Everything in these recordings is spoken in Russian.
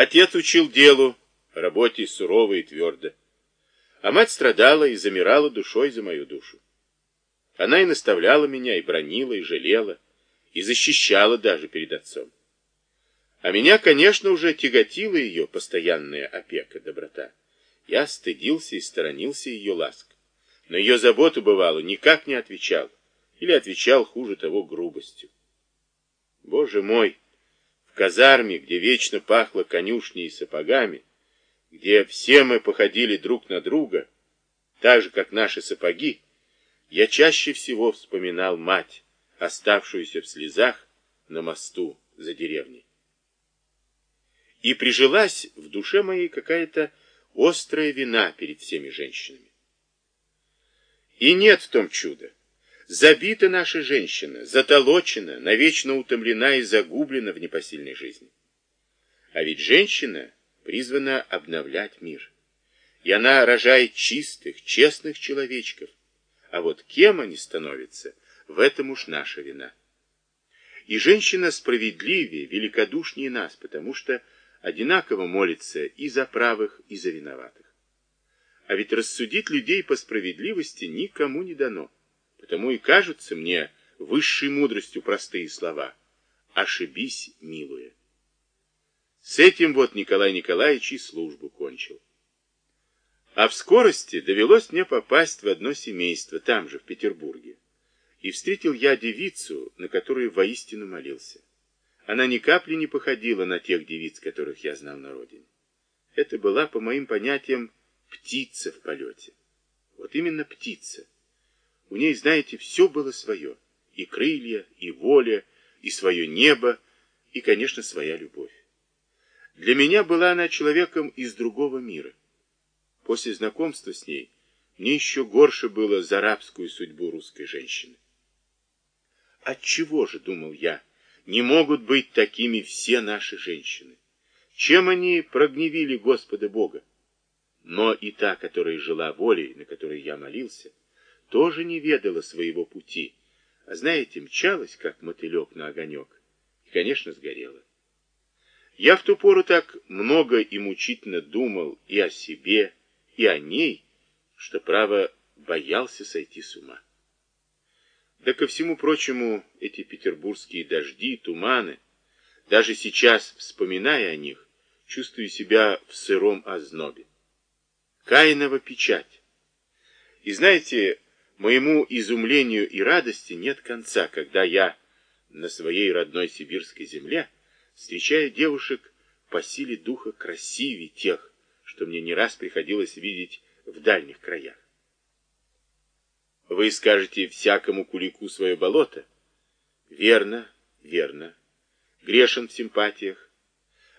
Отец учил делу, работе сурово и твердо. А мать страдала и замирала душой за мою душу. Она и наставляла меня, и бронила, и жалела, и защищала даже перед отцом. А меня, конечно, уже тяготила ее постоянная опека, доброта. Я стыдился и сторонился ее ласк. Но ее заботу, бывало, никак не отвечал. Или отвечал хуже того грубостью. Боже мой! Казарме, где вечно пахло конюшней и сапогами, где все мы походили друг на друга, так же, как наши сапоги, я чаще всего вспоминал мать, оставшуюся в слезах на мосту за деревней. И прижилась в душе моей какая-то острая вина перед всеми женщинами. И нет в том чуда. Забита наша женщина, затолочена, навечно утомлена и загублена в непосильной жизни. А ведь женщина призвана обновлять мир. И она рожает чистых, честных человечков. А вот кем они становятся, в этом уж наша вина. И женщина справедливее, великодушнее нас, потому что одинаково молится и за правых, и за виноватых. А ведь рассудить людей по справедливости никому не дано. Потому и кажутся мне высшей мудростью простые слова. Ошибись, милуя. С этим вот Николай Николаевич и службу кончил. А в скорости довелось мне попасть в одно семейство, там же, в Петербурге. И встретил я девицу, на которую воистину молился. Она ни капли не походила на тех девиц, которых я знал на родине. Это была, по моим понятиям, птица в полете. Вот именно птица. У ней, знаете, все было свое. И крылья, и воля, и свое небо, и, конечно, своя любовь. Для меня была она человеком из другого мира. После знакомства с ней мне еще горше было за рабскую судьбу русской женщины. Отчего же, думал я, не могут быть такими все наши женщины. Чем они прогневили Господа Бога? Но и та, которая жила волей, на которой я молился, тоже не ведала своего пути, а, знаете, мчалась, как мотылек на огонек, и, конечно, сгорела. Я в ту пору так много и мучительно думал и о себе, и о ней, что, право, боялся сойти с ума. Да ко всему прочему, эти петербургские дожди, туманы, даже сейчас, вспоминая о них, чувствую себя в сыром ознобе. Каинова печать. И знаете, моему изумлению и радости нет конца, когда я на своей родной сибирской земле встречаю девушек по силе духа красивее тех, что мне не раз приходилось видеть в дальних краях. Вы скажете всякому кулику свое болото? Верно, верно. Грешен в симпатиях.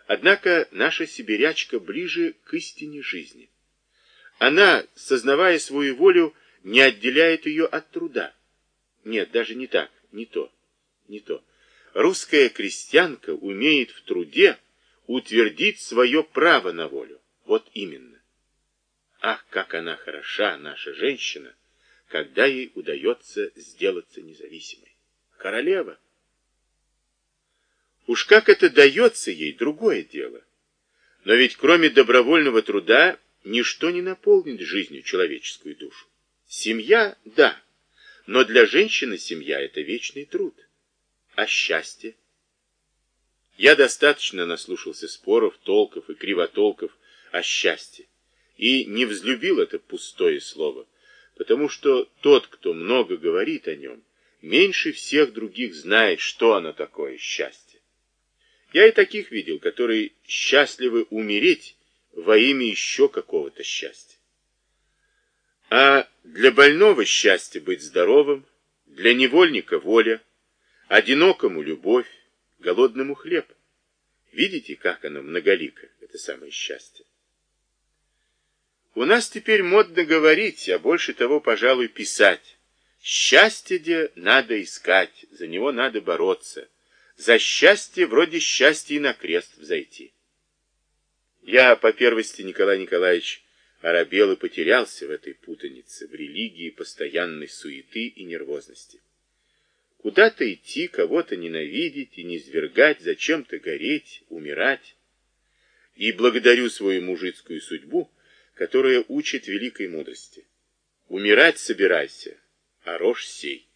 Однако наша сибирячка ближе к истине жизни. Она, сознавая свою волю, не отделяет ее от труда. Нет, даже не так, не то, не то. Русская крестьянка умеет в труде утвердить свое право на волю. Вот именно. Ах, как она хороша, наша женщина! когда ей удается сделаться независимой. Королева. Уж как это дается ей, другое дело. Но ведь кроме добровольного труда ничто не наполнит жизнью человеческую душу. Семья – да, но для женщины семья – это вечный труд. А счастье? Я достаточно наслушался споров, толков и кривотолков о счастье и не взлюбил это пустое слово, потому что тот, кто много говорит о нем, меньше всех других знает, что оно такое счастье. Я и таких видел, которые счастливы умереть во имя еще какого-то счастья. А для больного счастье быть здоровым, для невольника воля, одинокому любовь, голодному хлеб. Видите, как оно многолико, это самое счастье. У нас теперь модно говорить, а больше того, пожалуй, писать. Счастье где надо искать, за него надо бороться. За счастье вроде счастья и на крест взойти. Я, по первости, Николай Николаевич, оробел и потерялся в этой путанице, в религии постоянной суеты и нервозности. Куда-то идти, кого-то ненавидеть и низвергать, зачем-то гореть, умирать. и благодарю свою мужицкую судьбу, которая учит великой мудрости. Умирать собирайся, а рожь сей.